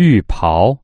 浴袍。